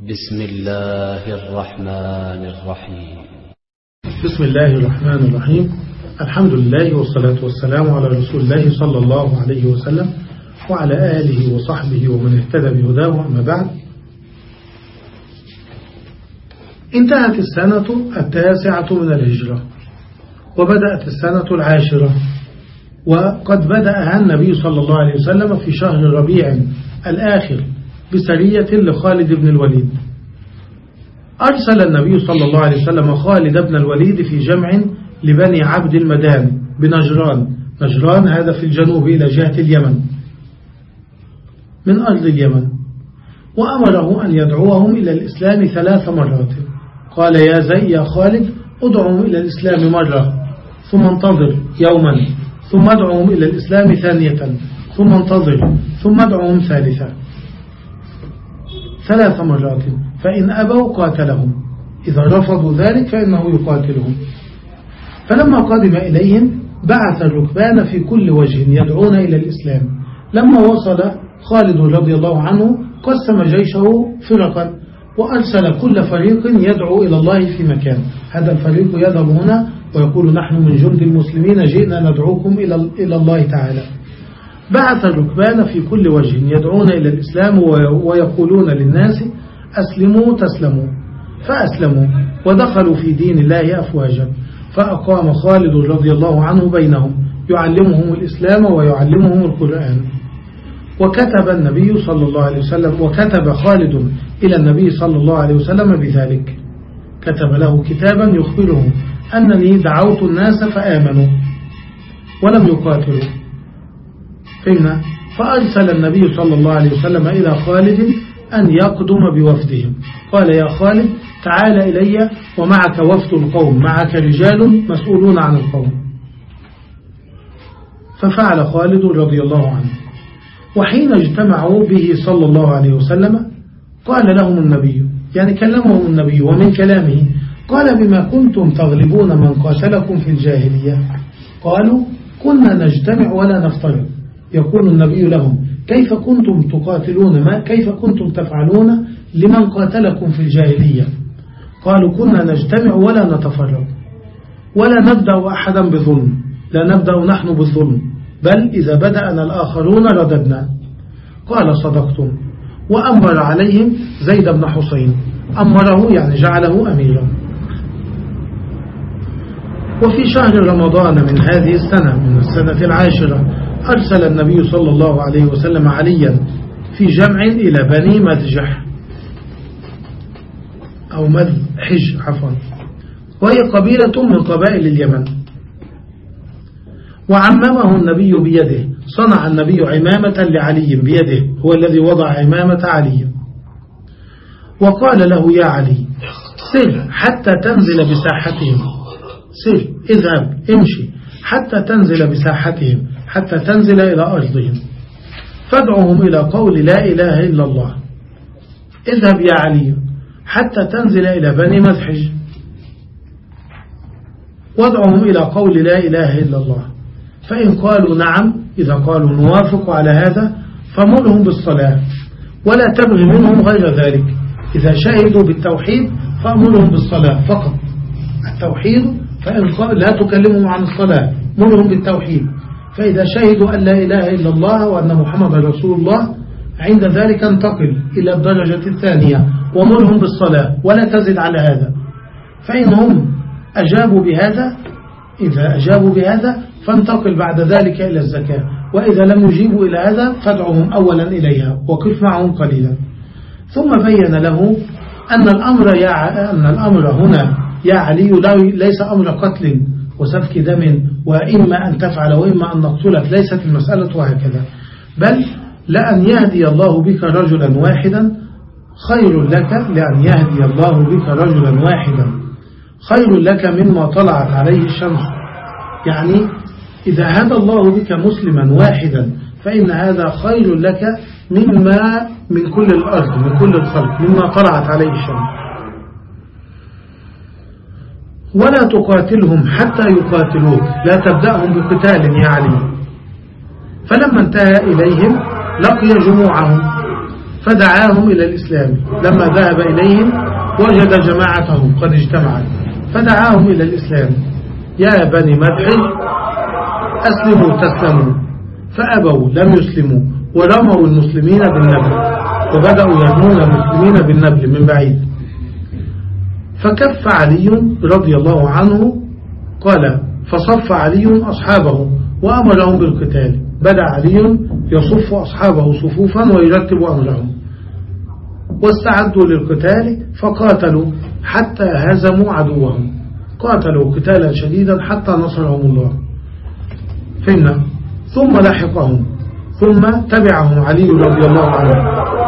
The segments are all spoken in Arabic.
بسم الله الرحمن الرحيم. بسم الله الرحمن الرحيم. الحمد لله والصلاة والسلام على رسول الله صلى الله عليه وسلم وعلى آله وصحبه ومن اهتدى بهداه أما بعد. انتهت السنة التاسعة من الهجرة وبدأت السنة العاشرة وقد بدأها النبي صلى الله عليه وسلم في شهر ربيع الآخر. بسرية لخالد بن الوليد. أرسل النبي صلى الله عليه وسلم خالد بن الوليد في جمع لبني عبد المدان بنجران. نجران هذا في الجنوب إلى جهة اليمن. من أرض اليمن. وأمره أن يدعوهم إلى الإسلام ثلاث مرات. قال يا زي يا خالد ادعوهم إلى الإسلام مرة ثم انتظر يوما ثم ادعوهم إلى الإسلام ثانية ثم انتظر ثم ادعوهم ثالثة. ثلاث مرات فإن أبوا قاتلهم. إذا رفضوا ذلك فإنه يقاتلهم. فلما قدم إليهم بعث الركبان في كل وجه يدعون إلى الإسلام. لما وصل خالد رضي الله عنه قسم جيشه فرقا وأرسل كل فريق يدعو إلى الله في مكان. هذا الفريق يذهب هنا ويقول نحن من جند المسلمين جئنا ندعوكم إلى الله تعالى. بعث الركبان في كل وجه يدعون إلى الإسلام ويقولون للناس أسلموا تسلموا فأسلموا ودخلوا في دين الله أفواجا فأقام خالد رضي الله عنه بينهم يعلمهم الإسلام ويعلمهم القرآن. وكتب النبي صلى الله عليه وسلم وكتب خالد إلى النبي صلى الله عليه وسلم بذلك. كتب له كتابا يخبره أنني دعوت الناس فآمنوا ولم يقاتلوا. فهمنا فأرسل النبي صلى الله عليه وسلم إلى خالد أن يقدم بوفدهم. قال يا خالد تعال إلي ومعك وفد القوم معك رجال مسؤولون عن القوم. ففعل خالد رضي الله عنه. وحين اجتمعوا به صلى الله عليه وسلم قال لهم النبي يعني كلمهم النبي ومن كلامه قال بما كنتم تغلبون من قاتلكم في الجاهلية؟ قالوا كنا نجتمع ولا نفترق. يقول النبي لهم. كيف كنتم تقاتلون؟ ما كيف كنتم تفعلون لمن قاتلكم في الجاهلية؟ قالوا كنا نجتمع ولا نتفرق ولا نبدأ أحدا بظلم لا نبدأ نحن بالظلم بل إذا بدأنا الآخرون رددنا. قال صدقتم. وأمر عليهم زيد بن حسين. أمره يعني جعله أميرا. وفي شهر رمضان من هذه السنة من السنة العاشرة أرسل النبي صلى الله عليه وسلم عليا في جمع إلى بني مدجح أو مدحج عفوا. وهي قبيلة من قبائل اليمن. وعممه النبي بيده. صنع النبي عمامة لعلي بيده. هو الذي وضع عمامة علي. وقال له يا علي سر حتى تنزل بساحتهم. سر اذهب امشي حتى تنزل بساحتهم. حتى تنزل إلى أرضهم. فادعهم إلى قول لا إله إلا الله. اذهب يا علي حتى تنزل إلى بني مذحج وادعهم إلى قول لا إله إلا الله. فإن قالوا نعم إذا قالوا نوافق على هذا فمرهم بالصلاة. ولا تبغي منهم غير ذلك. إذا شهدوا بالتوحيد فأمرهم بالصلاة فقط. التوحيد فإن قال لا تكلمهم عن الصلاة مرهم بالتوحيد. فإذا شهدوا أن لا إله إلا الله وأن محمد رسول الله عند ذلك انتقل إلى الدرجة الثانية ومرهم بالصلاة ولا تزد على هذا. فإنهم أجابوا بهذا إذا أجابوا بهذا فانتقل بعد ذلك إلى الزكاة. وإذا لم يجيبوا إلى هذا فادعهم أولا إليها وقف معهم قليلا. ثم بين له أن الأمر, يا أن الأمر هنا يا علي ليس أمر قتل وسفك دم وإما أن تفعل وإما أن نقتلك. ليست المسألة وهكذا. بل لأن يهدي الله بك رجلا واحدا خير لك لأن يهدي الله بك رجلا واحدا. خير لك مما طلعت عليه الشمس. يعني إذا هدى الله بك مسلما واحدا فإن هذا خير لك مما من كل الأرض من كل الخلق مما طلعت عليه الشمس. ولا تقاتلهم حتى يقاتلوك. لا تبدأهم بقتال يا علي. فلما انتهى إليهم لقي جموعهم فدعاهم إلى الإسلام. لما ذهب إليهم وجد جماعتهم قد اجتمعت فدعاهم إلى الإسلام. يا بني مدحج أسلموا تسلموا. فأبوا لم يسلموا ورموا المسلمين بالنبل وبدأوا يرمون المسلمين بالنبل من بعيد. فكف علي رضي الله عنه قال فصف علي أصحابه وأمرهم بالقتال. بدأ علي يصف أصحابه صفوفا ويرتب أمرهم. واستعدوا للقتال فقاتلوا حتى هزموا عدوهم. قاتلوا قتالا شديدا حتى نصرهم الله. فهمنا ثم لحقهم. ثم تبعهم علي رضي الله عنه.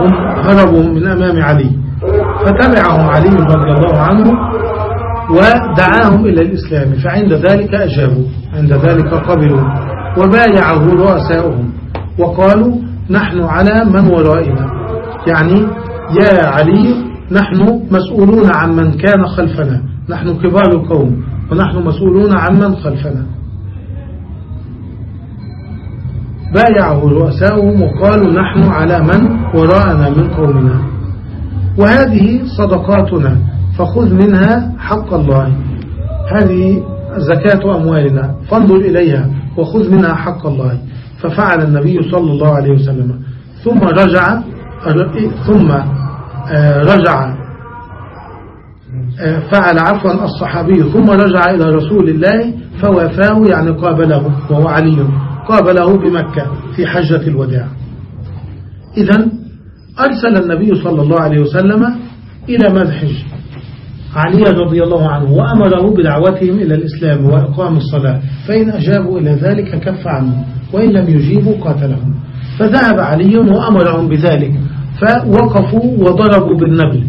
هم هربوا من أمام علي. فتبعهم علي رضي الله عنه ودعاهم إلى الإسلام فعند ذلك أجابوا عند ذلك قبلوا وبايعه رؤساؤهم وقالوا نحن على من ورائنا. يعني يا علي نحن مسؤولون عن من كان خلفنا نحن كبار القوم ونحن مسؤولون عن من خلفنا. بايعه رؤساؤهم وقالوا نحن على من وراءنا من قومنا. وهذه صدقاتنا فخذ منها حق الله. هذه زكاة أموالنا فانظر إليها وخذ منها حق الله. ففعل النبي صلى الله عليه وسلم. ثم رجع ثم آه، رجع آه، فعل عفوا الصحابي. ثم رجع إلى رسول الله فوافاه يعني قابله وهو علي قابله بمكة في حجة الوداع. إذا أرسل النبي صلى الله عليه وسلم إلى مدحج علي رضي الله عنه وأمره بدعوتهم إلى الإسلام وإقام الصلاة فإن أجابوا إلى ذلك كف عنهم وإن لم يجيبوا قاتلهم. فذهب علي وأمرهم بذلك فوقفوا وضربوا بالنبل.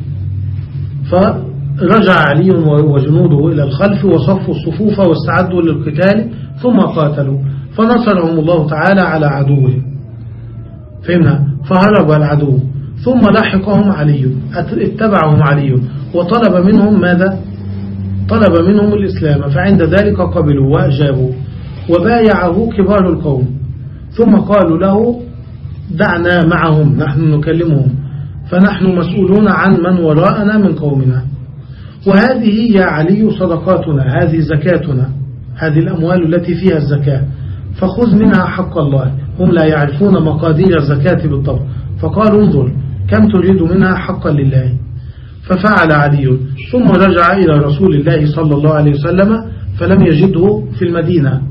فرجع علي وجنوده إلى الخلف وصفوا الصفوف واستعدوا للقتال ثم قاتلوا. فنصرهم الله تعالى على عدوهم. فهمنا؟ فهرب العدو. ثم لحقهم علي اتبعهم علي. وطلب منهم ماذا؟ طلب منهم الإسلام فعند ذلك قبلوا وأجابوا وبايعه كبار القوم. ثم قالوا له دعنا معهم نحن نكلمهم فنحن مسؤولون عن من وراءنا من قومنا. وهذه يا علي صدقاتنا هذه زكاتنا هذه الأموال التي فيها الزكاة. فخذ منها حق الله هم لا يعرفون مقادير الزكاة بالضبط. فقالوا انظر كم تريد منها حقا لله؟ ففعل علي. ثم رجع إلى رسول الله صلى الله عليه وسلم فلم يجده في المدينة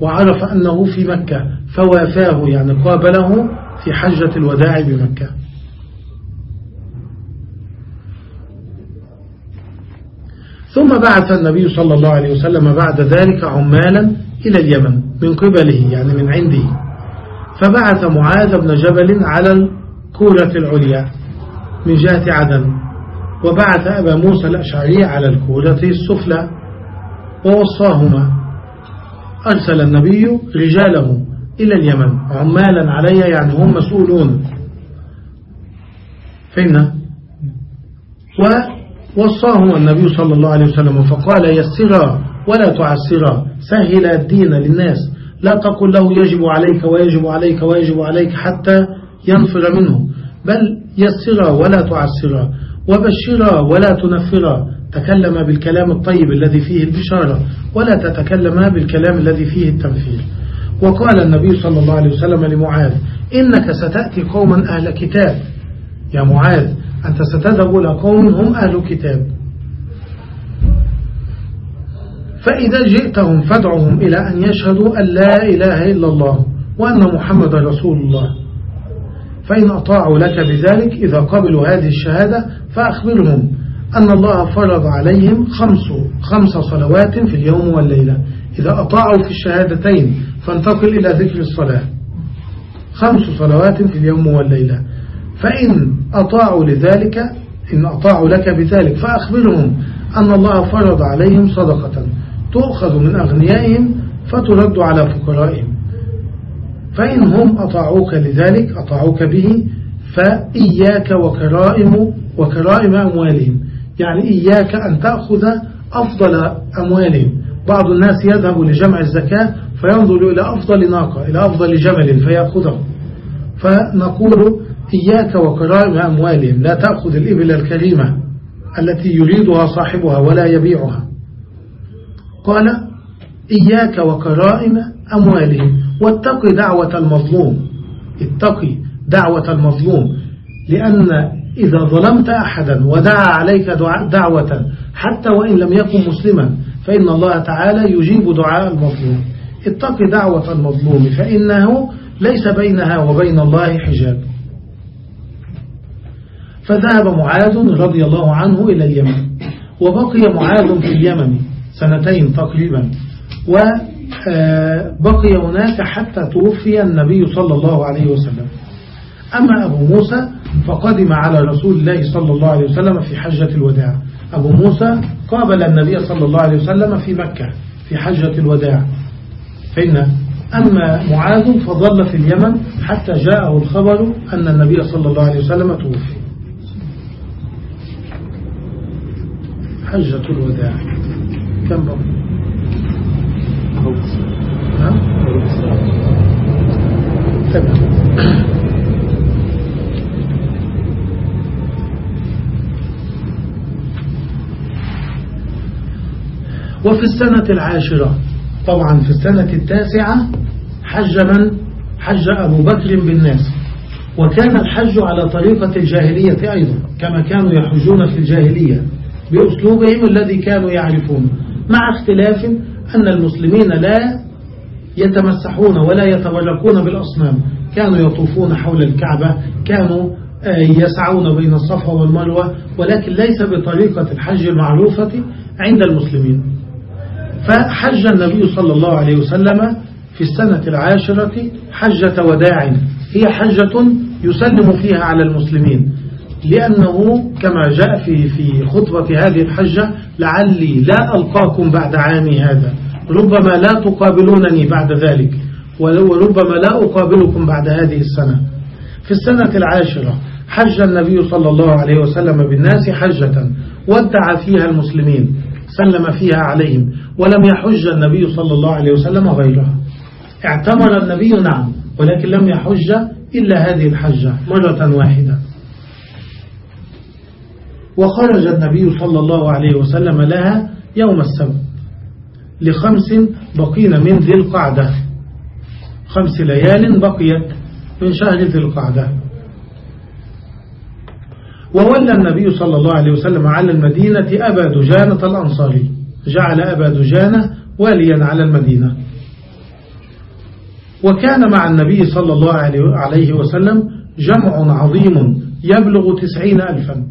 وعرف أنه في مكة فوافاه يعني قابله في حجة الوداع بمكة. ثم بعث النبي صلى الله عليه وسلم بعد ذلك عمالا إلى اليمن من قبله يعني من عنده. فبعث معاذ بن جبل على الكورة العليا من جهة عدن وبعث أبا موسى الأشعري على الكورة السفلى ووصاهما. أرسل النبي رجاله إلى اليمن. عمالا عليها يعني هم مسؤولون. فإن ووصاهم النبي صلى الله عليه وسلم فقال يسرا ولا تعسرا سهل الدين للناس. لا تقل له يجب عليك ويجب عليك ويجب عليك حتى ينفر منه. بل يسرا ولا تعسرا وبشرا ولا تنفرا تكلم بالكلام الطيب الذي فيه البشارة ولا تتكلم بالكلام الذي فيه التنفير. وقال النبي صلى الله عليه وسلم لمعاذ إنك ستأتي قوما أهل كتاب. يا معاذ أنت ستذهب إلى قوم هم أهل كتاب. فإذا جئتهم فادعهم إلى أن يشهدوا أن لا إله إلا الله وأن محمد رسول الله. فإن أطاعوا لك بذلك إذا قبلوا هذه الشهادة فأخبرهم أن الله فرض عليهم خمس, خمس صلوات في اليوم والليلة. إذا أطاعوا في الشهادتين فانتقل إلى ذكر الصلاة. خمس صلوات في اليوم والليلة. فإن أطاعوا لذلك إن أطاعوا لك بذلك فأخبرهم أن الله فرض عليهم صدقة. تؤخذ من أغنيائهم فترد على فقرائهم. فإن هم أطاعوك لذلك أطاعوك به فإياك وكرائم وكرائم أموالهم. يعني إياك أن تأخذ أفضل أموالهم. بعض الناس يذهب لجمع الزكاة فينظر إلى أفضل ناقة إلى أفضل جمل فيأخذه. فنقول إياك وكرائم أموالهم. لا تأخذ الإبل الكريمة التي يريدها صاحبها ولا يبيعها. قال إياك وكرائم أموالهم. واتقي دعوة المظلوم. اتقي دعوة المظلوم. لأن إذا ظلمت أحدا ودعا عليك دعوة حتى وإن لم يكن مسلما فإن الله تعالى يجيب دعاء المظلوم. اتقي دعوة المظلوم فإنه ليس بينها وبين الله حجاب. فذهب معاذ رضي الله عنه إلى اليمن. وبقي معاذ في اليمن سنتين تقريبا. وبقي هناك حتى توفي النبي صلى الله عليه وسلم. أما أبو موسى فقدم على رسول الله صلى الله عليه وسلم في حجة الوداع. أبو موسى قابل النبي صلى الله عليه وسلم في مكة في حجة الوداع. فإن أما معاذ فظل في اليمن حتى جاءه الخبر أن النبي صلى الله عليه وسلم توفي. حجة الوداع. كم وفي السنة العاشرة طبعا في السنة التاسعة حج من؟ حج أبو بكر بالناس. وكان الحج على طريقة الجاهلية أيضا كما كانوا يحجون في الجاهلية بأسلوبهم الذي كانوا يعرفون مع اختلاف أن المسلمين لا يتمسحون ولا يتوركون بالأصنام. كانوا يطوفون حول الكعبة كانوا آه، يسعون بين الصفا والمروة ولكن ليس بطريقة الحج المعروفة عند المسلمين. فحج النبي صلى الله عليه وسلم في السنة العاشرة حجة وداع. هي حجة يسلم فيها على المسلمين. لأنه كما جاء في في خطبة هذه الحجة لعلي لا ألقاكم بعد عامي هذا. ربما لا تقابلونني بعد ذلك وربما لا أقابلكم بعد هذه السنة. في السنة العاشرة حج النبي صلى الله عليه وسلم بالناس حجة ودع فيها المسلمين سلم فيها عليهم ولم يحج النبي صلى الله عليه وسلم غيرها. اعتمر النبي نعم ولكن لم يحج إلا هذه الحجة مرة واحدة. وخرج النبي صلى الله عليه وسلم لها يوم السبت. لخمس بقين من ذي القعدة. خمس ليال بقيت من شهر ذي القعدة. وولى النبي صلى الله عليه وسلم على المدينة أبا دجانة الأنصاري. جعل أبا دجانة واليا على المدينة. وكان مع النبي صلى الله عليه وسلم جمع عظيم يبلغ تسعين ألفا.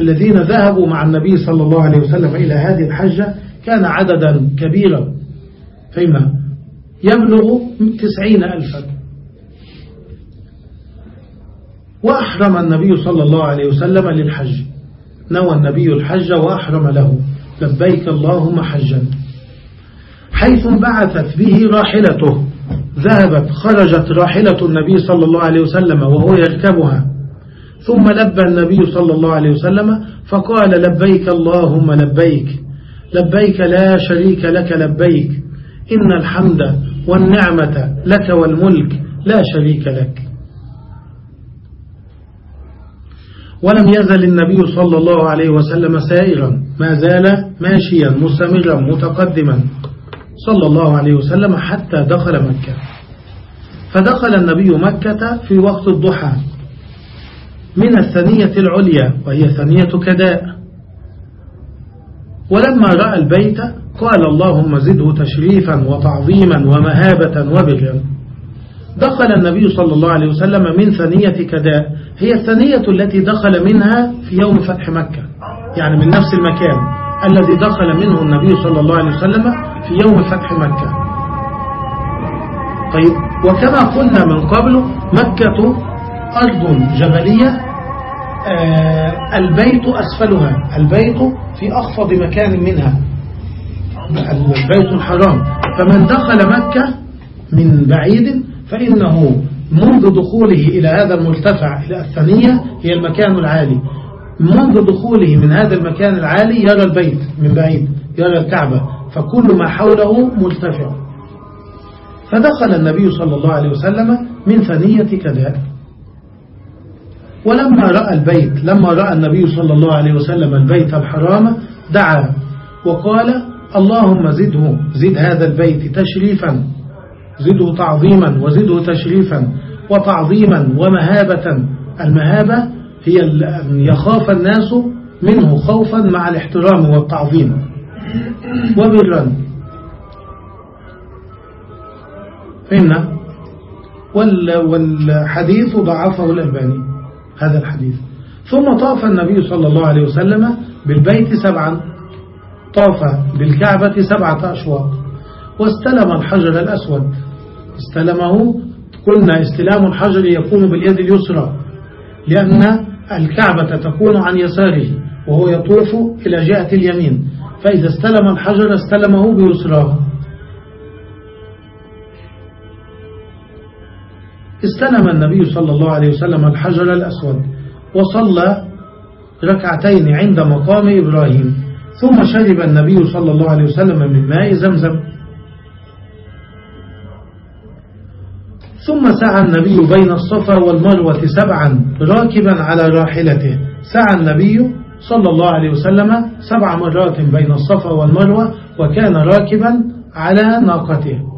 الذين ذهبوا مع النبي صلى الله عليه وسلم إلى هذه الحجة كان عددا كبيرا. فيما يبلغ تسعين ألفا. وأحرم النبي صلى الله عليه وسلم للحج. نوى النبي الحج وأحرم له. لبيك اللهم حجا. حيث بعثت به راحلته. ذهبت خرجت راحلة النبي صلى الله عليه وسلم وهو يركبها. ثم لبى النبي صلى الله عليه وسلم فقال لبيك اللهم لبيك. لبيك لا شريك لك لبيك. إن الحمد والنعمة لك والملك لا شريك لك. ولم يزل النبي صلى الله عليه وسلم سائرا ما زال ماشيا مستمرا متقدما صلى الله عليه وسلم حتى دخل مكة. فدخل النبي مكة في وقت الضحى من الثنية العليا وهي ثنية كداء. ولما رأى البيت قال اللهم زده تشريفا وتعظيما ومهابة وبرا دخل النبي صلى الله عليه وسلم من ثنية كداء هي الثنية التي دخل منها في يوم فتح مكة. يعني من نفس المكان الذي دخل منه النبي صلى الله عليه وسلم في يوم فتح مكة. طيب وكما قلنا من قبل مكة أرض جبلية آه البيت أسفلها. البيت في أخفض مكان منها. البيت الحرام. فمن دخل مكة من بعيد فإنه منذ دخوله إلى هذا المرتفع إلى الثانية هي المكان العالي. منذ دخوله من هذا المكان العالي يرى البيت من بعيد يرى الكعبة. فكل ما حوله مرتفع. فدخل النبي صلى الله عليه وسلم من ثنية كذا ولما رأى البيت لما رأى النبي صلى الله عليه وسلم البيت الحرام دعا وقال اللهم زده زد هذا البيت تشريفا زده تعظيما وزده تشريفا وتعظيما ومهابة. المهابة هي أن يخاف الناس منه خوفا مع الاحترام والتعظيم. وبرا فهمنا والحديث ضعفه الألباني. هذا الحديث. ثم طاف النبي صلى الله عليه وسلم بالبيت سبعا. طاف بالكعبة سبعة أشواط. واستلم الحجر الأسود. استلمه. قلنا استلام الحجر يكون باليد اليسرى لأن الكعبة تكون عن يساره وهو يطوف إلى جهة اليمين. فإذا استلم الحجر استلمه بيسراه. استلم النبي صلى الله عليه وسلم الحجر الأسود وصلى ركعتين عند مقام إبراهيم ثم شرب النبي صلى الله عليه وسلم من ماء زمزم. ثم سعى النبي بين الصفا والمروة سبعا راكبا على راحلته. سعى النبي صلى الله عليه وسلم سبع مرات بين الصفا والمروة وكان راكبا على ناقته.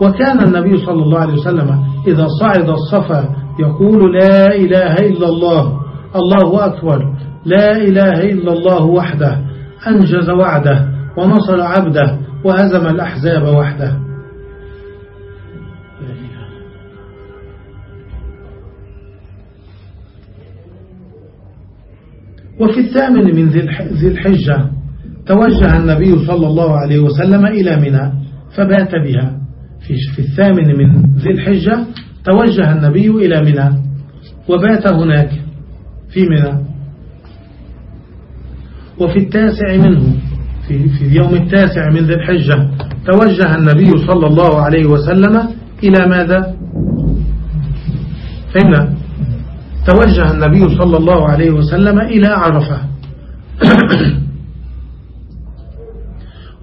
وكان النبي صلى الله عليه وسلم إذا صعد الصفا يقول لا إله إلا الله الله أكبر لا إله إلا الله وحده أنجز وعده ونصر عبده وهزم الأحزاب وحده. وفي الثامن من ذي الحجة توجه النبي صلى الله عليه وسلم إلى منى فبات بها. في الثامن من ذي الحجة توجه النبي إلى منى وبات هناك في منى. وفي التاسع منه في, في اليوم التاسع من ذي الحجة توجه النبي صلى الله عليه وسلم إلى ماذا؟ فهمنا توجه النبي صلى الله عليه وسلم إلى عرفة.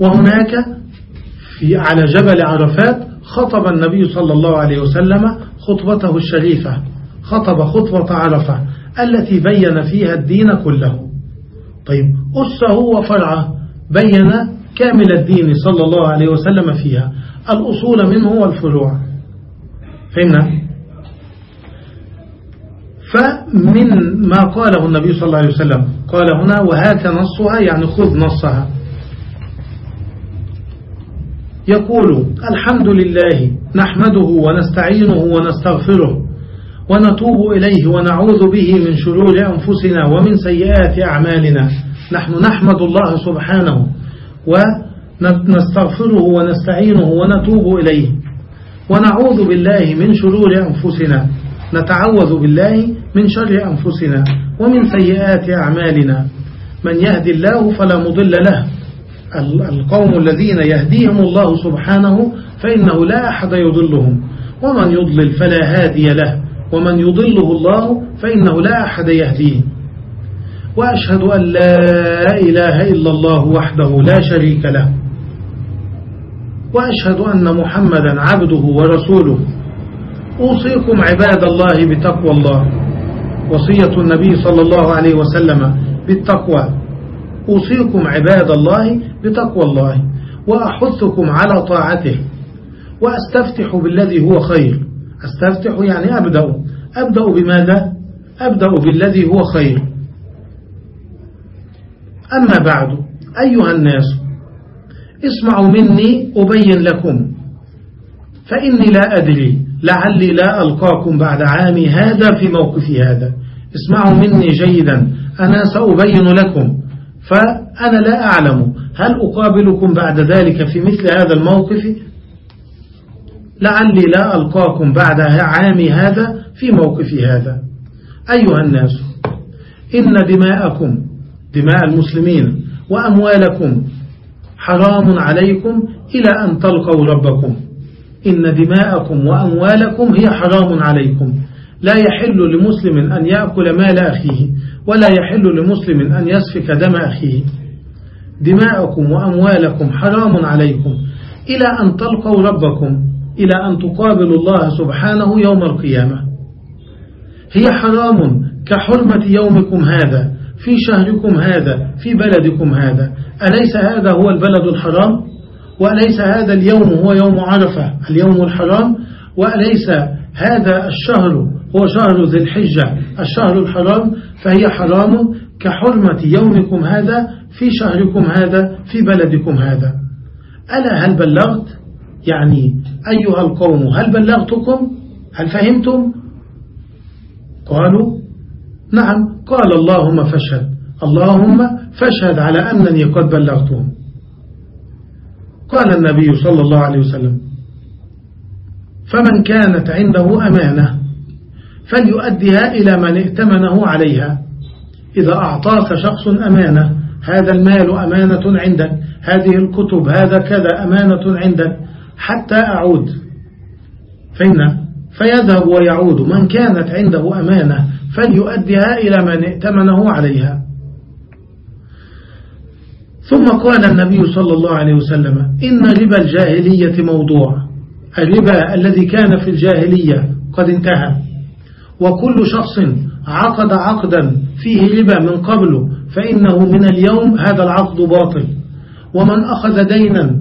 وهناك في على جبل عرفات خطب النبي صلى الله عليه وسلم خطبته الشريفة خطب خطبة عرفة التي بين فيها الدين كله. طيب أسه وفرعه بين كامل الدين صلى الله عليه وسلم فيها الأصول منه والفروع. فهمنا؟ فمن ما قاله النبي صلى الله عليه وسلم قال هنا وهات نصها يعني خذ نصها. يقول الحمد لله نحمده ونستعينه ونستغفره ونتوب إليه ونعوذ به من شرور أنفسنا ومن سيئات أعمالنا. نحن نحمد الله سبحانه ونستغفره ونستعينه ونتوب إليه. ونعوذ بالله من شرور أنفسنا. نتعوذ بالله من شر أنفسنا ومن سيئات أعمالنا. من يهدي الله فلا مضل له القوم الذين يهديهم الله سبحانه فإنه لا أحد يضلهم. ومن يضلل فلا هادي له. ومن يضله الله فإنه لا أحد يهديه. وأشهد أن لا إله إلا الله وحده لا شريك له. وأشهد أن محمدا عبده ورسوله. أوصيكم عباد الله بتقوى الله. وصية النبي صلى الله عليه وسلم بالتقوى. أوصيكم عباد الله بتقوى الله وأحثكم على طاعته وأستفتح بالذي هو خير. أستفتح يعني أبدأ. أبدأ بماذا؟ أبدأ بالذي هو خير. أما بعد أيها الناس اسمعوا مني أبين لكم فإني لا أدري لعلي لا ألقاكم بعد عامي هذا في موقفي هذا. اسمعوا مني جيدا أنا سأبين لكم. فأنا لا أعلم. هل أقابلكم بعد ذلك في مثل هذا الموقف؟ لعلي لا ألقاكم بعد عامي هذا في موقفي هذا. أيها الناس إن دماءكم دماء المسلمين وأموالكم حرام عليكم إلى أن تلقوا ربكم. إن دماءكم وأموالكم هي حرام عليكم. لا يحل لمسلم أن يأكل مال أخيه. ولا يحل لمسلم أن يسفك دم أخيه. دماءكم وأموالكم حرام عليكم. إلى أن تلقوا ربكم إلى أن تقابلوا الله سبحانه يوم القيامة. هي حرام كحرمة يومكم هذا في شهركم هذا في بلدكم هذا. أليس هذا هو البلد الحرام؟ وأليس هذا اليوم هو يوم عرفة اليوم الحرام؟ وأليس هذا الشهر هو شهر ذي الحجة الشهر الحرام فهي حرام كحرمة يومكم هذا في شهركم هذا في بلدكم هذا. ألا هل بلغت؟ يعني أيها القوم هل بلغتكم؟ هل فهمتم؟ قالوا نعم. قال اللهم فاشهد. اللهم فاشهد على أنني قد بلغتهم. قال النبي صلى الله عليه وسلم فمن كانت عنده أمانة فليؤديها إلى من ائتمنه عليها. إذا أعطاك شخص أمانة هذا المال أمانة عندك هذه الكتب هذا كذا أمانة عندك حتى أعود. فإن فيذهب ويعود. من كانت عنده أمانة فليؤديها إلى من ائتمنه عليها. ثم قال النبي صلى الله عليه وسلم إن ربا الجاهلية موضوع. الربا الذي كان في الجاهلية قد انتهى. وكل شخص عقد عقدا فيه ربا من قبله فإنه من اليوم هذا العقد باطل. ومن أخذ دينا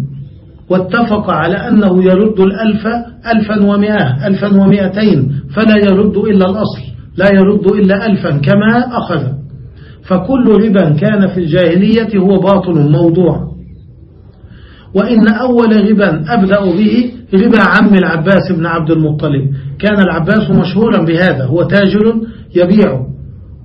واتفق على أنه يرد الألف ألفا ومئة ألفا ومئتين فلا يرد إلا الأصل لا يرد إلا ألفا كما أخذ. فكل ربا كان في الجاهلية هو باطل موضوع. وإن أول ربا أبدأ به ربا عم العباس بن عبد المطلب؟ كان العباس مشهورا بهذا هو تاجر يبيع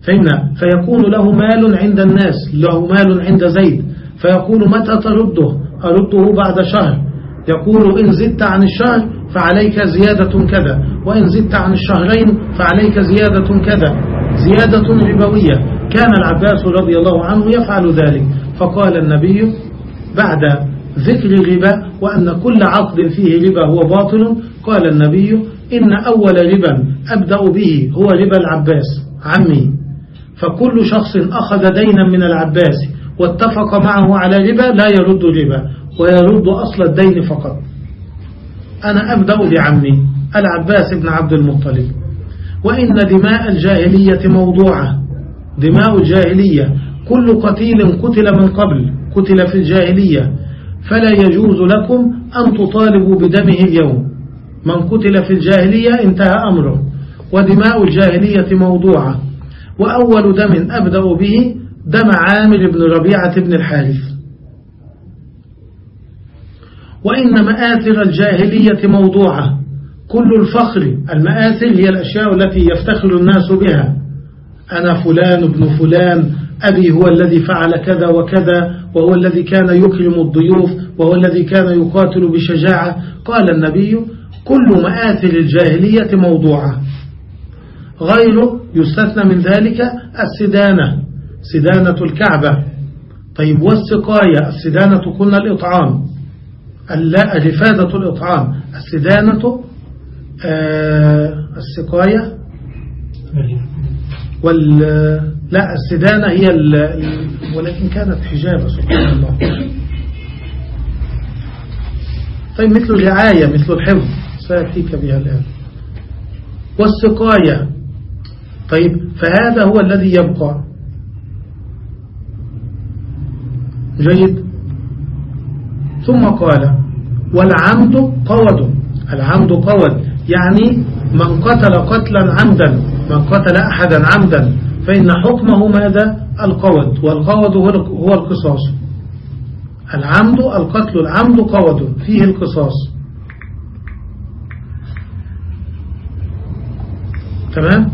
فإن فيكون له مال عند الناس له مال عند زيد فيقول متى ترده؟ أرده بعد شهر. يقول إن زدت عن الشهر فعليك زيادة كذا وإن زدت عن الشهرين فعليك زيادة كذا. زيادة ربوية. كان العباس رضي الله عنه يفعل ذلك. فقال النبي بعد ذكر الربا وأن كل عقد فيه ربا هو باطل. قال النبي إن أول ربا أبدأ به هو ربا العباس عمي. فكل شخص أخذ دينا من العباس واتفق معه على ربا لا يرد ربا ويرد أصل الدين فقط. أنا أبدأ بعمي العباس بن عبد المطلب. وإن دماء الجاهلية موضوعة. دماء الجاهلية كل قتيل قتل من قبل قتل في الجاهلية. فلا يجوز لكم أن تطالبوا بدمه اليوم. من قتل في الجاهلية انتهى أمره. ودماء الجاهلية موضوعة. وأول دم أبدأ به دم عامر بن ربيعة بن الحارث. وإن مآثر الجاهلية موضوعة. كل الفخر المآثر هي الأشياء التي يفتخر الناس بها. أنا فلان ابن فلان أبي هو الذي فعل كذا وكذا. وهو الذي كان يكرم الضيوف وهو الذي كان يقاتل بشجاعة قال النبي كل مآثر الجاهلية موضوعة. غير يستثنى من ذلك السدانة سدانة الكعبة. طيب والسقاية؟ السدانة قلنا الإطعام. الرفادة الإطعام. السدانة آه السقاية؟ وال لا السدانة هي. ولكن كانت حجابة سبحان الله. طيب مثل الرعاية مثل الحفظ سأتيك بها الآن. والسقاية. طيب فهذا هو الذي يبقى. جيد. ثم قال والعمد قود. العمد قود يعني من قتل قتلا عمدا من قتل أحدا عمدا. فإن حكمه ماذا؟ القود. والقود هو القصاص. العمد القتل العمد قود. فيه القصاص. تمام؟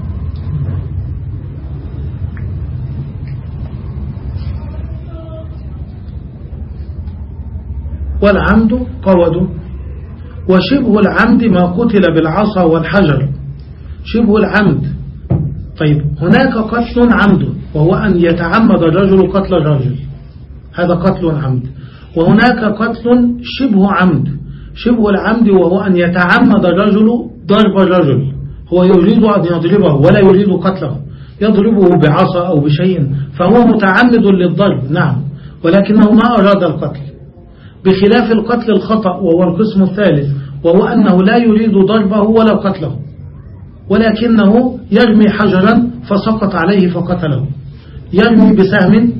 والعمد قود. وشبه العمد ما قتل بالعصا والحجر. شبه العمد. طيب هناك قتل عمد وهو أن يتعمد الرجل قتل الرجل. هذا قتل عمد. وهناك قتل شبه عمد. شبه العمد وهو أن يتعمد الرجل ضرب الرجل. هو يريد أن يضربه ولا يريد قتله. يضربه بعصا أو بشيء فهو متعمد للضرب نعم. ولكنه ما أراد القتل. بخلاف القتل الخطأ وهو القسم الثالث وهو أنه لا يريد ضربه ولا قتله. ولكنه يرمي حجرا فسقط عليه فقتله. يرمي بسهم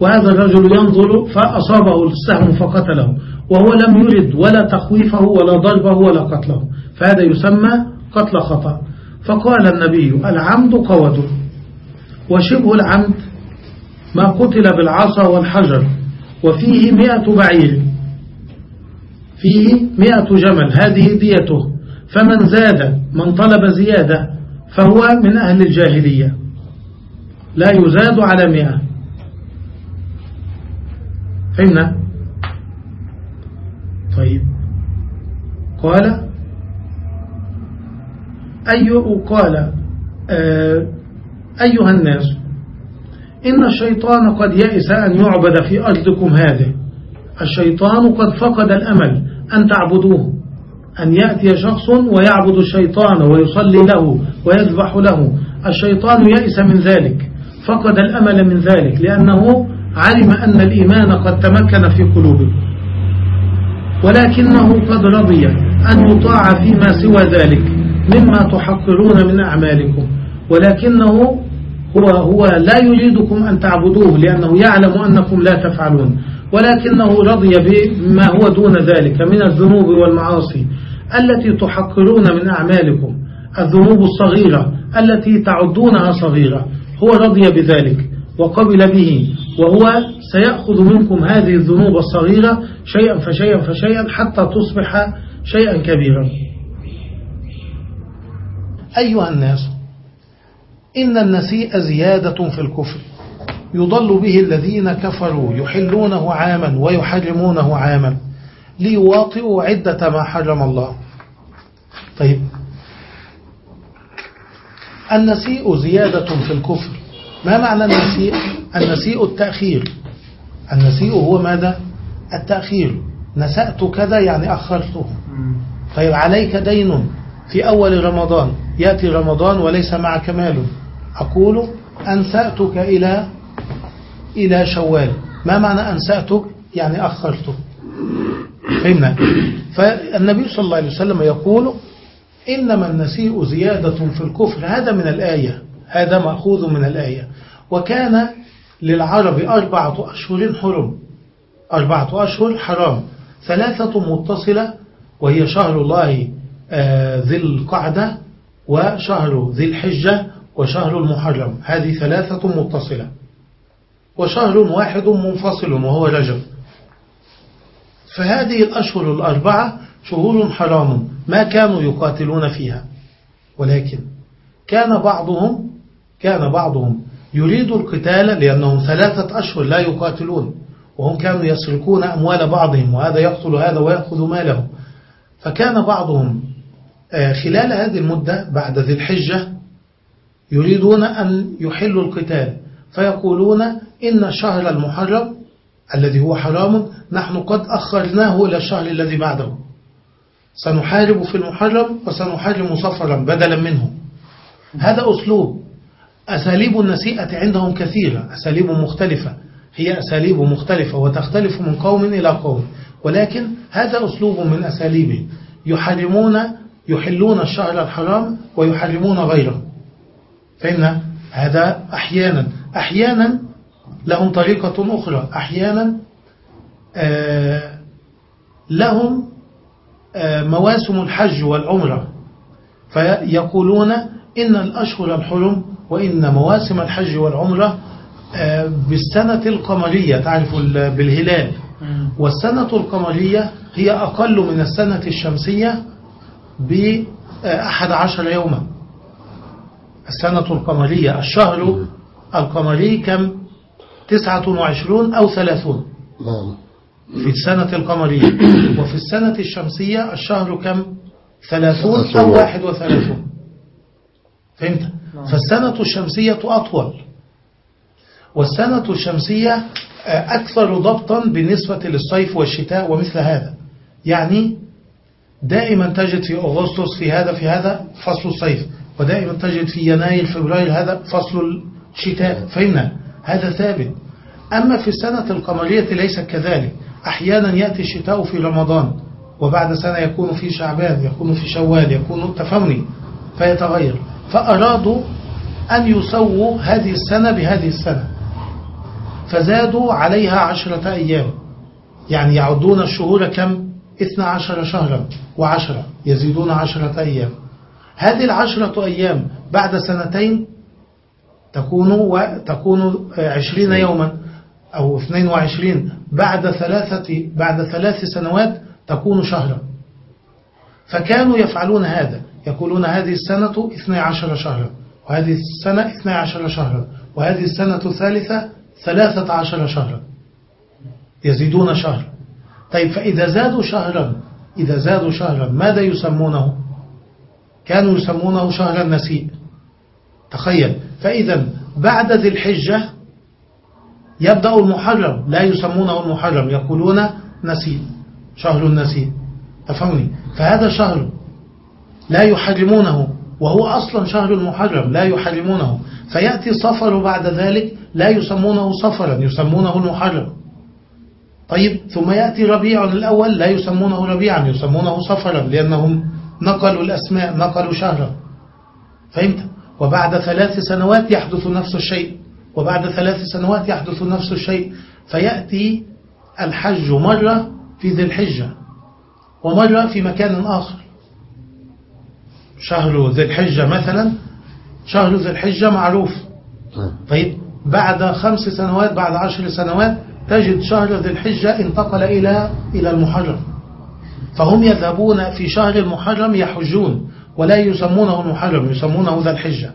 وهذا الرجل ينظر فأصابه السهم فقتله وهو لم يرد ولا تخويفه ولا ضربه ولا قتله. فهذا يسمى قتل خطأ. فقال النبي العمد قوته وشبه العمد ما قتل بالعصا والحجر وفيه مئة بعير فيه مئة جمل هذه ديته. فمن زاد من طلب زيادة فهو من أهل الجاهلية. لا يزاد على مئة. فهمنا؟ طيب. قال أي قال آه، أيها الناس إن الشيطان قد يئس أن يعبد في أرضكم هذه. الشيطان قد فقد الأمل أن تعبدوه. أن يأتي شخص ويعبد الشيطان ويصلي له ويذبح له. الشيطان يئس من ذلك فقد الأمل من ذلك لأنه علم أن الإيمان قد تمكن في قلوبه. ولكنه قد رضي أن يطاع فيما سوى ذلك مما تحقرون من أعمالكم. ولكنه هو, هو لا يريدكم أن تعبدوه لأنه يعلم أنكم لا تفعلون. ولكنه رضي بما هو دون ذلك من الذنوب والمعاصي. التي تحقرون من أعمالكم الذنوب الصغيرة التي تعدونها صغيرة. هو رضي بذلك وقبل به وهو سيأخذ منكم هذه الذنوب الصغيرة شيئا فشيئا فشيئا حتى تصبح شيئا كبيرا. أيها الناس إن النسيء زيادة في الكفر. يضل به الذين كفروا يحلونه عاما ويحرمونه عاما. ليواطئوا عدة ما حرم الله. طيب. النسيء زيادة في الكفر. ما معنى النسيء؟ النسيء التأخير. النسيء هو ماذا؟ التأخير. نسأت كذا يعني أخرته. طيب عليك دين في أول رمضان. يأتي رمضان وليس معك مال. أقول أنسأتك إلى إلى شوال. ما معنى أنسأتك؟ يعني أخرتك فهمنا؟ فالنبي صلى الله عليه وسلم يقول إنما النسيء زيادة في الكفر. هذا من الآية هذا مأخوذ من الآية. وكان للعرب أربعة أشهر حرم. أربعة أشهر حرام. ثلاثة متصلة وهي شهر الله آه، ذي القعدة وشهر ذي الحجة وشهر المحرم. هذه ثلاثة متصلة. وشهر واحد منفصل وهو رجب. فهذه الأشهر الأربعة شهور حرام ما كانوا يقاتلون فيها. ولكن كان بعضهم كان بعضهم يريد القتال لأنهم ثلاثة أشهر لا يقاتلون وهم كانوا يسرقون أموال بعضهم وهذا يقتل هذا ويأخذ ماله. فكان بعضهم آه، خلال هذه المدة بعد ذي الحجة يريدون أن يحلوا القتال فيقولون إن شهر المحرم الذي هو حرام نحن قد أخرناه إلى الشهر الذي بعده. سنحارب في المحرم وسنحرم صفرا بدلا منه. هذا أسلوب. أساليب النسيئة عندهم كثيرة أساليب مختلفة. هي أساليب مختلفة وتختلف من قوم إلى قوم. ولكن هذا أسلوب من أساليب. يحرمون يحلون الشهر الحرام ويحرمون غيره. فإن هذا أحيانا أحيانا لهم طريقة أخرى. أحيانا آه، لهم آه، مواسم الحج والعمرة. فيقولون إن الأشهر الحرم وإن مواسم الحج والعمرة آه، بالسنة القمرية. تعرف بالهلال. والسنة القمرية هي أقل من السنة الشمسية بأحد عشر يوما. السنة القمرية. الشهر القمري كم؟ تسعة وعشرون أو ثلاثون. نعم. في السنة القمرية. وفي السنة الشمسية الشهر كم؟ ثلاثون أو واحد وثلاثون. فهمت؟ نعم. فالسنة الشمسية أطول. والسنة الشمسية آه، أكثر ضبطا بالنسبة للصيف والشتاء ومثل هذا. يعني دائما تجد في أغسطس في هذا في هذا فصل الصيف ودائما تجد في يناير فبراير هذا فصل الشتاء. فهمنا؟ هذا ثابت. أما في السنة القمرية ليس كذلك. أحيانا يأتي الشتاء في رمضان وبعد سنة يكون في شعبان يكون في شوال يكون تفهمني فيتغير. فأرادوا أن يسووا هذه السنة بهذه السنة. فزادوا عليها عشرة أيام. يعني يعدون الشهور كم؟ 12 شهرا وعشرة. يزيدون عشرة أيام. هذه العشرة أيام بعد سنتين تكون. تكون عشرين يوما أو 22 بعد ثلاثة بعد ثلاث سنوات تكون شهرا. فكانوا يفعلون هذا. يقولون هذه السنة 12 شهرا وهذه السنة 12 شهرا وهذه السنة الثالثة 13 شهرا. يزيدون شهر. طيب فإذا زادوا شهرا إذا زادوا شهرا ماذا يسمونه؟ كانوا يسمونه شهر النسيء. تخيل. فإذا بعد ذي الحجة يبدأ المحرم. لا يسمونه المحرم يقولون نسيء شهر النسيء تفهمني؟ فهذا شهر لا يحرمونه وهو أصلا شهر المحرم لا يحرمونه. فيأتي صفر بعد ذلك لا يسمونه صفرا يسمونه المحرم. طيب ثم يأتي ربيع الأول لا يسمونه ربيعا يسمونه صفرا لأنهم نقلوا الأسماء نقلوا شهرا. فهمت؟ وبعد ثلاث سنوات يحدث نفس الشيء. وبعد ثلاث سنوات يحدث نفس الشيء. فيأتي الحج مرة في ذي الحجة ومرة في مكان آخر. شهر ذي الحجة مثلا شهر ذي الحجة معروف. طيب بعد خمس سنوات بعد عشر سنوات تجد شهر ذي الحجة انتقل إلى إلى المحرم. فهم يذهبون في شهر المحرم يحجون. ولا يسمونه المحرم يسمونه ذا الحجة.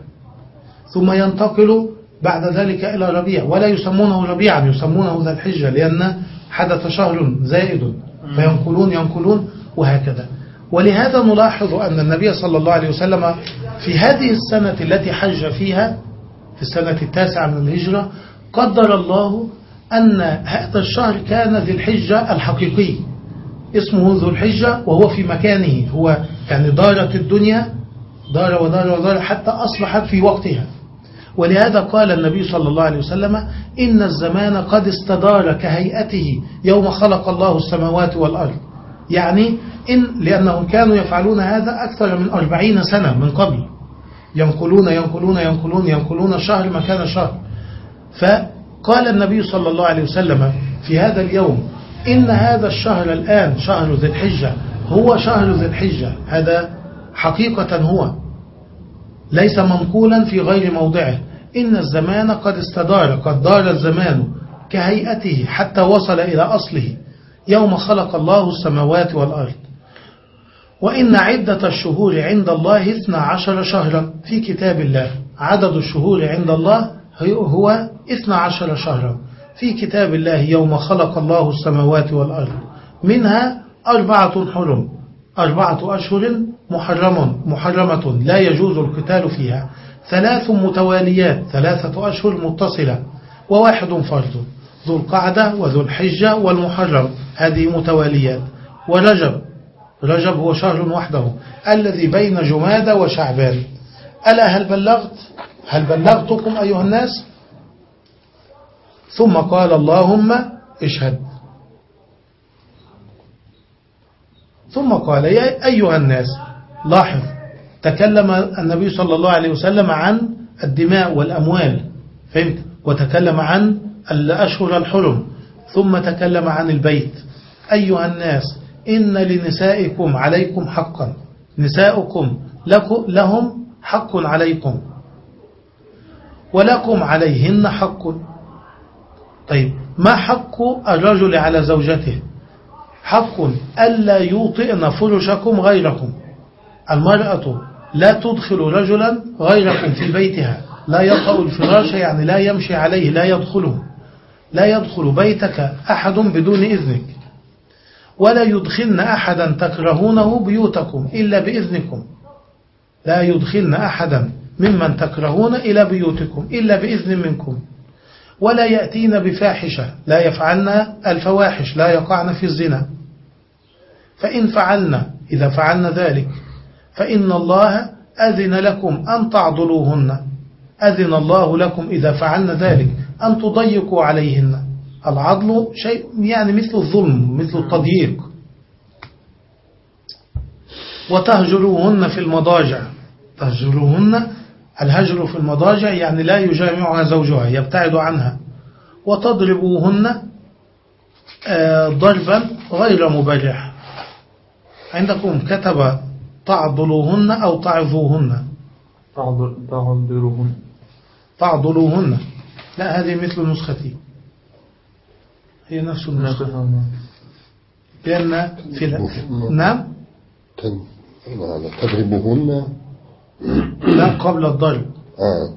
ثم ينتقل بعد ذلك إلى ربيع ولا يسمونه ربيعا يسمونه ذا الحجة لأن حدث شهر زائد. فينقلون ينقلون وهكذا. ولهذا نلاحظ أن النبي صلى الله عليه وسلم في هذه السنة التي حج فيها في السنة التاسعة من الهجرة قدر الله أن هذا الشهر كان ذي الحجة الحقيقي. اسمه ذو الحجة وهو في مكانه هو يعني دارت الدنيا دار ودار ودار حتى أصبحت في وقتها. ولهذا قال النبي صلى الله عليه وسلم إن الزمان قد استدار كهيئته يوم خلق الله السماوات والأرض. يعني إن لأنهم كانوا يفعلون هذا أكثر من أربعين سنة من قبل. ينقلون ينقلون ينقلون ينقلون شهر مكان شهر. فقال النبي صلى الله عليه وسلم في هذا اليوم إن هذا الشهر الآن شهر ذي الحجة هو شهر ذي الحجة. هذا حقيقة هو. ليس منقولا في غير موضعه. إن الزمان قد استدار قد دار الزمان كهيئته حتى وصل إلى أصله. يوم خلق الله السماوات والأرض. وإن عدة الشهور عند الله اثنى عشر شهرا. في كتاب الله عدد الشهور عند الله هو اثنى عشر شهرا. في كتاب الله يوم خلق الله السماوات والأرض. منها أربعة حرم أربعة أشهر محرم محرمة لا يجوز القتال فيها. ثلاث متواليات ثلاثة أشهر متصلة وواحد فرد ذو القعدة وذو الحجة والمحرم. هذه متواليات. ورجب رجب هو شهر وحده الذي بين جمادة وشعبان. ألا هل بلغت؟ هل بلغتكم أيها الناس؟ ثم قال اللهم اشهد. ثم قال يا أيها الناس لاحظ تكلم النبي صلى الله عليه وسلم عن الدماء والأموال فهمت؟ وتكلم عن الأشهر الحرم ثم تكلم عن البيت. أيها الناس إن لنسائكم عليكم حقا. نساؤكم لهم حق عليكم. ولكم عليهن حق. طيب ما حق الرجل على زوجته؟ حق ألا يوطئن فرشكم غيركم. المرأة لا تدخل رجلا غيركم في بيتها. لا يطأ الفراش يعني لا يمشي عليه لا يدخله. لا يدخل بيتك أحد بدون إذنك. ولا يدخلن أحدا تكرهونه بيوتكم إلا بإذنكم. لا يدخلن أحدا ممن تكرهون إلى بيوتكم إلا بإذن منكم. ولا يأتين بفاحشة. لا يفعلن الفواحش لا يقعن في الزنا. فإن فعلنا إذا فعلنا ذلك فإن الله أذن لكم أن تعضلوهن. أذن الله لكم إذا فعلنا ذلك أن تضيقوا عليهن. العضل شيء يعني مثل الظلم مثل التضييق. وتهجروهن في المضاجع. تهجرهن الهجر في المضاجع يعني لا يجامعها زوجها يبتعد عنها. وتضربوهن آه، ضربا غير مبرح. عندكم كتب تعضلوهن أو تعظوهن تعذرهن تعضلوهن. لا هذه مثل نسختي. هي نفس النسخة. لأن في نعم؟ تن... لا قبل الضرب. آه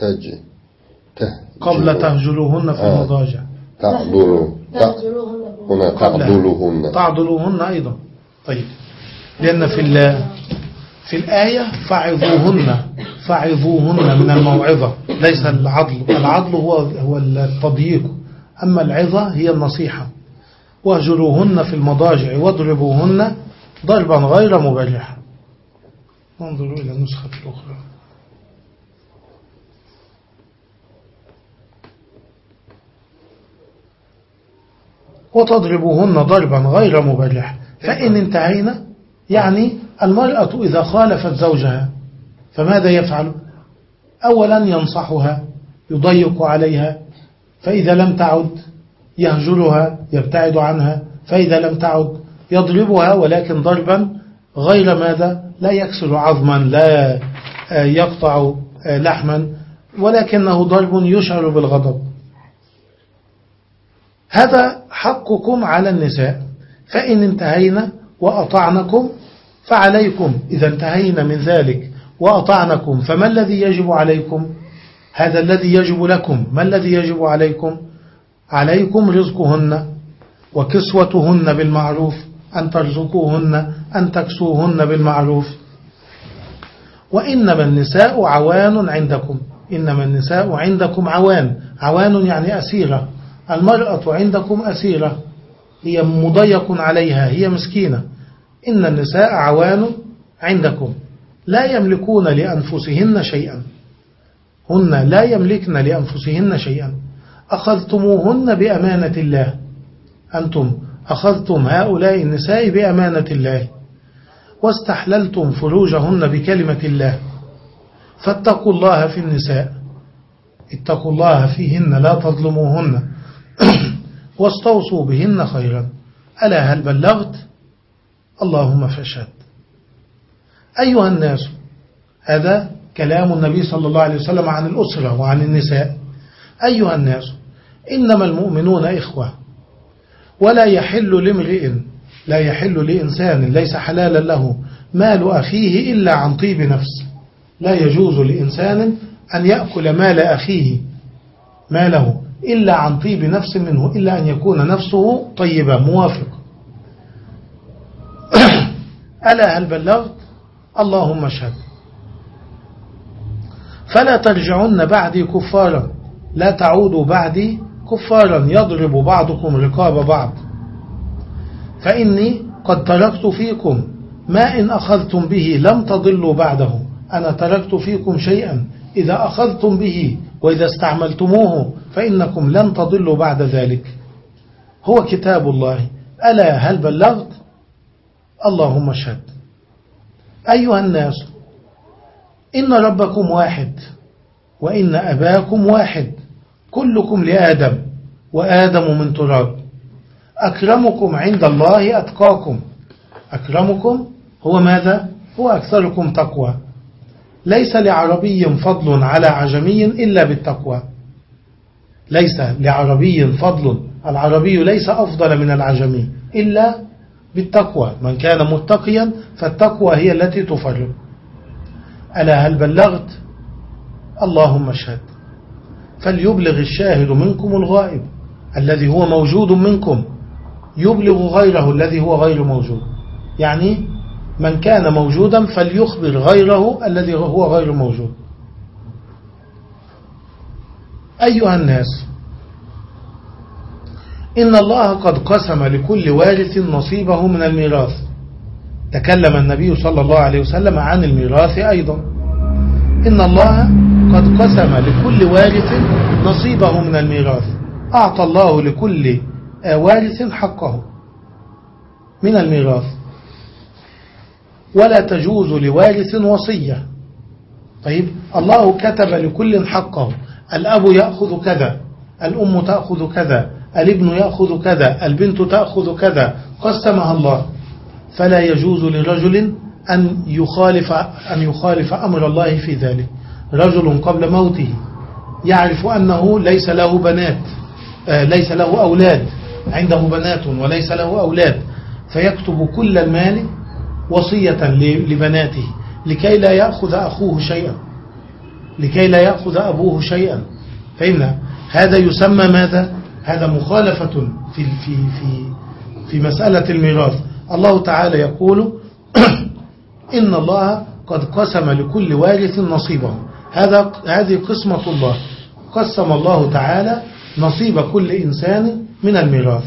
تج ته قبل تهجروهن في آه. المضاجع. تهجروهن هنا تعذلهن تعضلوهن. أيضا. طيب. لأن في ال- في الآية فعظوهن. فعظوهن من الموعظة. ليس العضل. العضل هو هو التضييق. أما العظة هي النصيحة. واهجروهن في المضاجع. واضربوهن ضربا غير مبرح ننظر إلى النسخة الأخرى وتضربوهن ضربا غير مبرح. فإن انتهينا. يعني المرأة إذا خالفت زوجها فماذا يفعل؟ أولا ينصحها يضيق عليها فإذا لم تعد يهجرها يبتعد عنها فإذا لم تعد يضربها ولكن ضربا غير ماذا؟ لا يكسر عظما لا آه، يقطع آه، لحما ولكنه ضرب يشعر بالغضب. هذا حقكم على النساء. فإن انتهينا وأطعنكم فعليكم. إذا انتهينا من ذلك وأطعنكم فما الذي يجب عليكم؟ هذا الذي يجب لكم. ما الذي يجب عليكم؟ عليكم رزقهن وكسوتهن بالمعروف أن ترزقوهن أن تكسوهن بالمعروف. وإنما النساء عوان عندكم. إنما النساء عندكم عوان. عوان يعني أسيرة. المرأة عندكم أسيرة. هي مضيق عليها. هي مسكينة. إن النساء عوان عندكم. لا يملكون لأنفسهن شيئا. هن لا يملكن لأنفسهن شيئا. أخذتموهن بأمانة الله. أنتم أخذتم هؤلاء النساء بأمانة الله. واستحللتم فروجهن بكلمة الله. فاتقوا الله في النساء. اتقوا الله فيهن لا تظلموهن. واستوصوا بهن خيرا. ألا هل بلغت؟ اللهم فاشهد أيها الناس هذا كلام النبي صلى الله عليه وسلم عن الأسرة وعن النساء. أيها الناس إنما المؤمنون إخوة. ولا يحل لامرئ لا يحل لإنسان ليس حلالا له مال أخيه إلا عن طيب نفس. لا يجوز لإنسان أن يأكل مال أخيه ماله إلا عن طيب نفس منه إلا أن يكون نفسه طيبة موافق. ألا هل بلغت؟ اللهم اشهد. فلا ترجعن بعدي كفارا لا تعودوا بعدي كفارا يضرب بعضكم رقاب بعض. فإني قد تركت فيكم ما إن أخذتم به لم تضلوا بعده. أنا تركت فيكم شيئا. إذا أخذتم به وإذا استعملتموه فإنكم لن تضلوا بعد ذلك. هو كتاب الله. ألا هل بلغت؟ اللهم اشهد. أيها الناس إن ربكم واحد وإن أباكم واحد كلكم لآدم وآدم من تراب. أكرمكم عند الله أتقاكم. أكرمكم هو ماذا؟ هو أكثركم تقوى. ليس لعربي فضل على عجمي إلا بالتقوى. ليس لعربي فضل. العربي ليس أفضل من العجمي إلا بالتقوى. من كان متقيا فالتقوى هي التي تفرق ألا هل بلغت؟ اللهم اشهد. فليبلغ الشاهد منكم الغائب الذي هو موجود منكم. يبلغ غيره الذي هو غير موجود. يعني من كان موجودا فليخبر غيره الذي هو غير موجود. أيها الناس إن الله قد قسم لكل وارث نصيبه من الميراث. تكلم النبي صلى الله عليه وسلم عن الميراث أيضا. إن الله قد قسم لكل وارث نصيبه من الميراث. أعطى الله لكل وارث حقه من الميراث. ولا تجوز لوارث وصية. طيب الله كتب لكل حقه. الأب يأخذ كذا الأم تأخذ كذا الابن يأخذ كذا البنت تأخذ كذا. قسمها الله. فلا يجوز لرجل أن يخالف, أن يخالف أمر الله في ذلك. رجل قبل موته يعرف أنه ليس له بنات آه، ليس له أولاد. عنده بنات وليس له أولاد فيكتب كل المال وصية لبناته لكي لا يأخذ أخوه شيئا. لكي لا يأخذ أبوه شيئا. فإن هذا يسمى ماذا؟ هذا مخالفة في, في, في, في مسألة الميراث. الله تعالى يقول إن الله قد قسم لكل وارث نصيبه. هذا هذه قسمة الله. قسم الله تعالى نصيب كل إنسان من الميراث.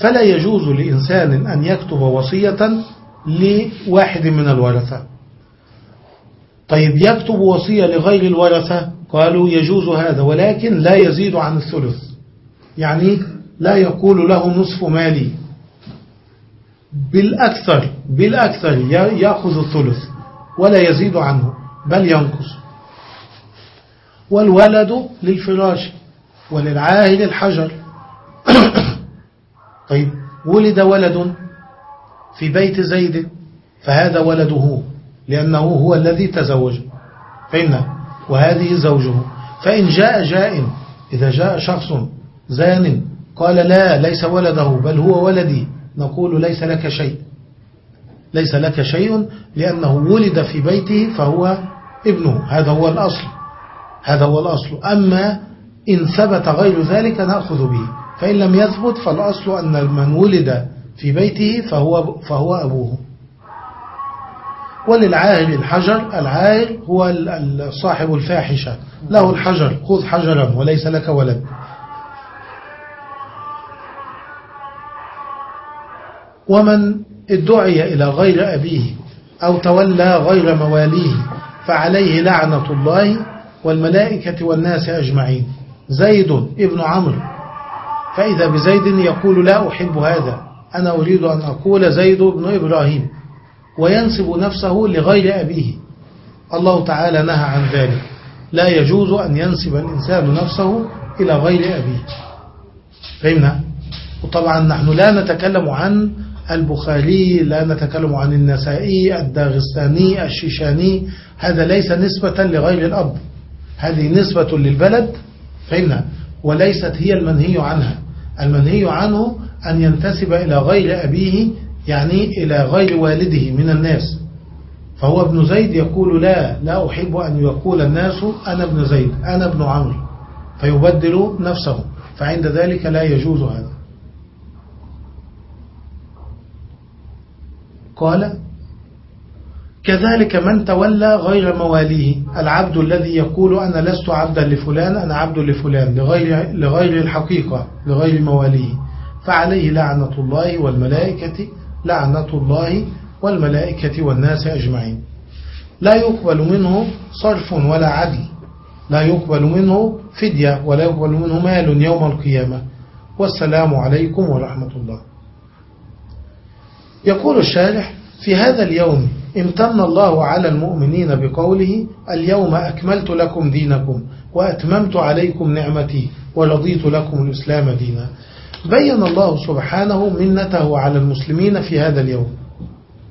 فلا يجوز لإنسان أن يكتب وصية لواحد من الورثة. طيب يكتب وصية لغير الورثة؟ قالوا يجوز هذا ولكن لا يزيد عن الثلث. يعني لا يقول له نصف مالي. بالأكثر بالأكثر يأخذ الثلث ولا يزيد عنه بل ينقص. والولد للفراش وللعاهل الحجر. طيب ولد ولد في بيت زيد فهذا ولده لأنه هو الذي تزوج. فإن وهذه زوجه. فإن جاء جاء إذا جاء شخص زان قال لا ليس ولده بل هو ولدي نقول ليس لك شيء. ليس لك شيء لأنه ولد في بيته فهو ابنه. هذا هو الأصل. هذا هو الأصل. أما إن ثبت غير ذلك نأخذ به. فإن لم يثبت فالأصل أن من ولد في بيته فهو, فهو أبوه. وللعاهل الحجر العاهل هو صاحب الفاحشة. له الحجر خذ حجرا وليس لك ولد. ومن ادعي إلى غير أبيه أو تولى غير مواليه فعليه لعنة الله والملائكة والناس أجمعين. زيد ابن عمرو فإذا بزيد يقول لا أحب هذا. أنا أريد أن أقول زيد بن إبراهيم. وينسب نفسه لغير أبيه. الله تعالى نهى عن ذلك. لا يجوز أن ينسب الإنسان نفسه إلى غير أبيه. فهمنا؟ وطبعا نحن لا نتكلم عن البخاري لا نتكلم عن النسائي الداغستاني الشيشاني. هذا ليس نسبة لغير الأب. هذه نسبة للبلد فهمنا؟ وليست هي المنهي عنها. المنهي عنه أن ينتسب إلى غير أبيه يعني إلى غير والده من الناس. فهو ابن زيد يقول لا لا أحب أن يقول الناس أنا ابن زيد أنا ابن عمرو. فيبدل نفسه فعند ذلك لا يجوز هذا. قال كذلك من تولى غير مواليه. العبد الذي يقول أنا لست عبدا لفلان أنا عبد لفلان لغير, لغير الحقيقة لغير مواليه. فعليه لعنة الله والملائكة لعنة الله والملائكة والناس أجمعين. لا يقبل منه صرف ولا عدل. لا يقبل منه فدية ولا يقبل منه مال يوم القيامة. والسلام عليكم ورحمة الله. يقول الشارح في هذا اليوم امتن الله على المؤمنين بقوله اليوم أكملت لكم دينكم وأتممت عليكم نعمتي ورضيت لكم الإسلام دينا. بين الله سبحانه منته على المسلمين في هذا اليوم.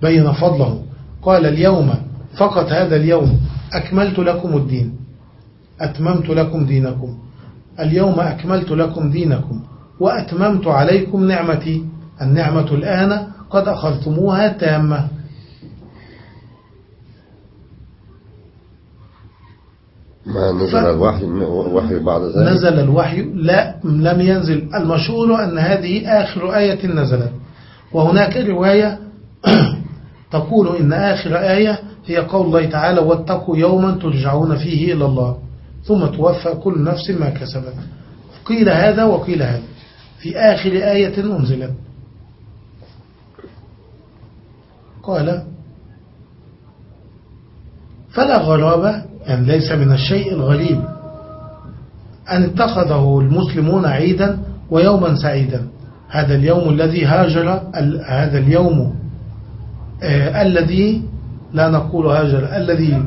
بين فضله. قال اليوم فقط هذا اليوم أكملت لكم الدين. أتممت لكم دينكم. اليوم أكملت لكم دينكم وأتممت عليكم نعمتي. النعمة الآن قد أخذتموها تامة. ما نزل الوحي الوحي بعد ذلك؟ نزل الوحي لا لم ينزل. المشهور أن هذه آخر آية نزلت. وهناك رواية تقول إن آخر آية هي قول الله تعالى واتقوا يوما ترجعون فيه إلى الله. ثم توفى كل نفس ما كسبت. قيل هذا وقيل هذا. في آخر آية أنزلت. قال فلا غرابة يعني ليس من الشيء الغريب أن اتخذه المسلمون عيدا ويوما سعيدا. هذا اليوم الذي هاجر هذا اليوم آه الذي لا نقول هذا الذي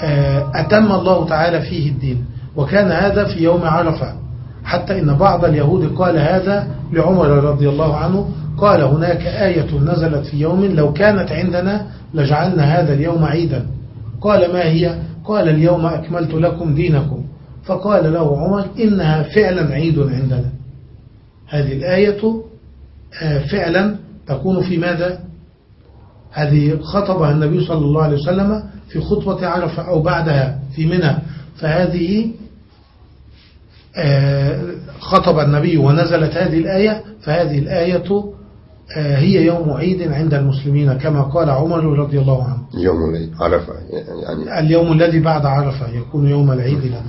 آه، أتم الله تعالى فيه الدين. وكان هذا في يوم عرفة. حتى إن بعض اليهود قال هذا لعمر رضي الله عنه. قال هناك آية نزلت في يوم لو كانت عندنا لجعلنا هذا اليوم عيدا. قال ما هي؟ قال اليوم أكملت لكم دينكم. فقال له عمر إنها فعلا عيد عندنا. هذه الآية آه، فعلا تكون في ماذا؟ هذه خطبها النبي صلى الله عليه وسلم في خطبة عرفة أو بعدها في منى. فهذه آه، خطب النبي ونزلت هذه الآية. فهذه الآية هي يوم عيد عند المسلمين كما قال عمر رضي الله عنه. يوم عرفة يعني اليوم الذي بعد عرفة يكون يوم العيد لنا.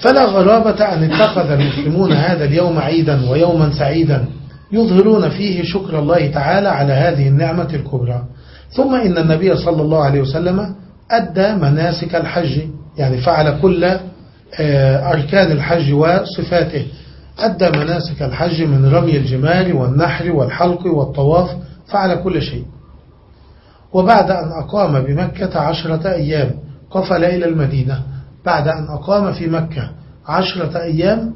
فلا غرابة أن اتخذ المسلمون هذا اليوم عيدا ويوما سعيدا يظهرون فيه شكر الله تعالى على هذه النعمة الكبرى. ثم إن النبي صلى الله عليه وسلم أدى مناسك الحج يعني فعل كل آه، أركان الحج وصفاته. أدى مناسك الحج من رمي الجمال والنحر والحلق والطواف فعل كل شيء. وبعد أن أقام بمكة عشرة أيام قفل إلى المدينة. بعد أن أقام في مكة عشرة أيام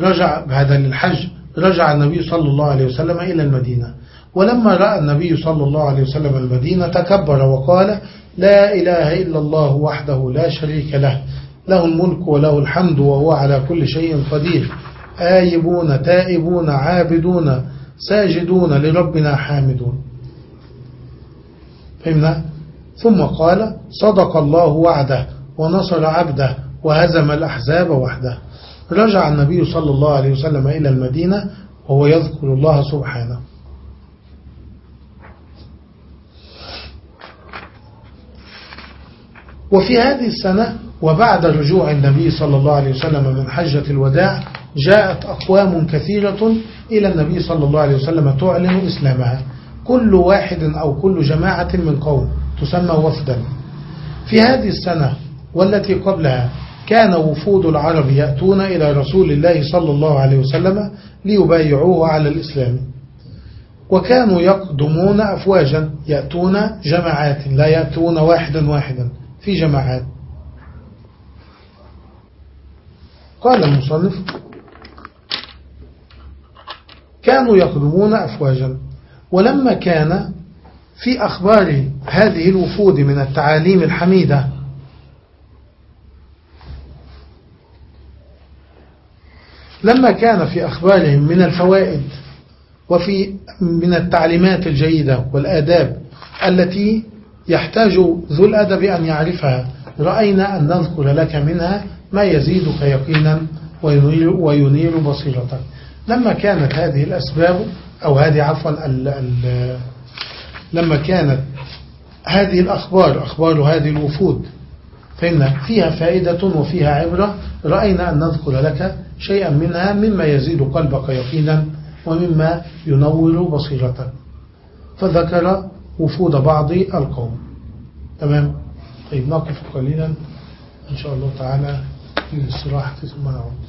رجع هذا للحج رجع النبي صلى الله عليه وسلم إلى المدينة. ولما رأى النبي صلى الله عليه وسلم المدينة تكبر وقال لا إله إلا الله وحده لا شريك له له الملك وله الحمد وهو على كل شيء قدير. آيبون تائبون عابدون ساجدون لربنا حامدون. فهمنا؟ ثم قال صدق الله وعده ونصر عبده وهزم الأحزاب وحده. رجع النبي صلى الله عليه وسلم إلى المدينة وهو يذكر الله سبحانه. وفي هذه السنة وبعد رجوع النبي صلى الله عليه وسلم من حجة الوداع جاءت أقوام كثيرة إلى النبي صلى الله عليه وسلم تعلن إسلامها. كل واحد أو كل جماعة من قوم تسمى وفدا. في هذه السنة والتي قبلها كان وفود العرب يأتون إلى رسول الله صلى الله عليه وسلم ليبايعوه على الإسلام. وكانوا يقدمون أفواجا يأتون جماعات لا يأتون واحدا واحدا في جماعات. قال المصنف كانوا يقدمون أفواجا. ولما كان في أخبار هذه الوفود من التعاليم الحميدة لما كان في أخبارهم من الفوائد وفي من التعليمات الجيدة والآداب التي يحتاج ذو الأدب أن يعرفها رأينا أن نذكر لك منها ما يزيدك يقينا وينير, بصيرتك. لما كانت هذه الأسباب أو هذه عفوا لما كانت هذه الأخبار أخبار هذه الوفود فإن فيها فائدة وفيها عبرة رأينا أن نذكر لك شيئا منها مما يزيد قلبك يقينا ومما ينور بصيرتك. فذكر وفود بعض القوم. تمام؟ طيب نقف قليلا. إن شاء الله تعالى في الاستراحة. ثم نعود